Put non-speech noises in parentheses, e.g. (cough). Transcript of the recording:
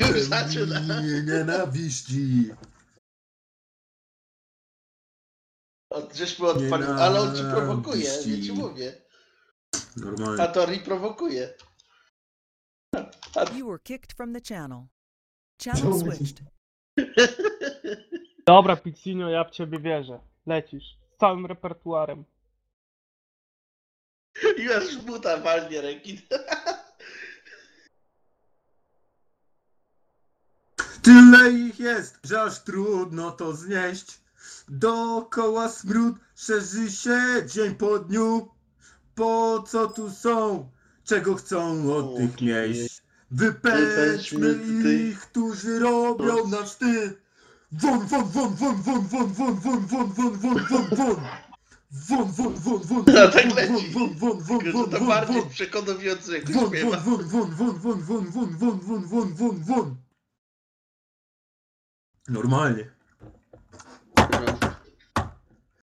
Już zaczyna. Nie nienawiści. Od- Żeśmy odpalił, ale on ci prowokuje, ja ci mówię. Normalnie. A Tori prowokuje. You were kicked from the channel. Channel switched. (laughs) Dobra, Pixinio, ja w ciebie wierzę. Lecisz. Z całym repertuarem. Już buta walnie rekin. (laughs) Tyle ich jest, że aż trudno to znieść. Dookoła smród szerzy się dzień po dniu. Po co tu są? Czego chcą od tych miejsc? Wypędźmy ich, którzy robią nam wstyd. Won, won, won, won, won, won, won, won, won, won, won, won, won. Won, won, won, won, No won, tak won, leci. won, won, won, Tylko, won, że to won, bardziej won. przekonująco jak Won, śpiewa. won, won, won, won, won, won, won, won, won, won, won, won. normales.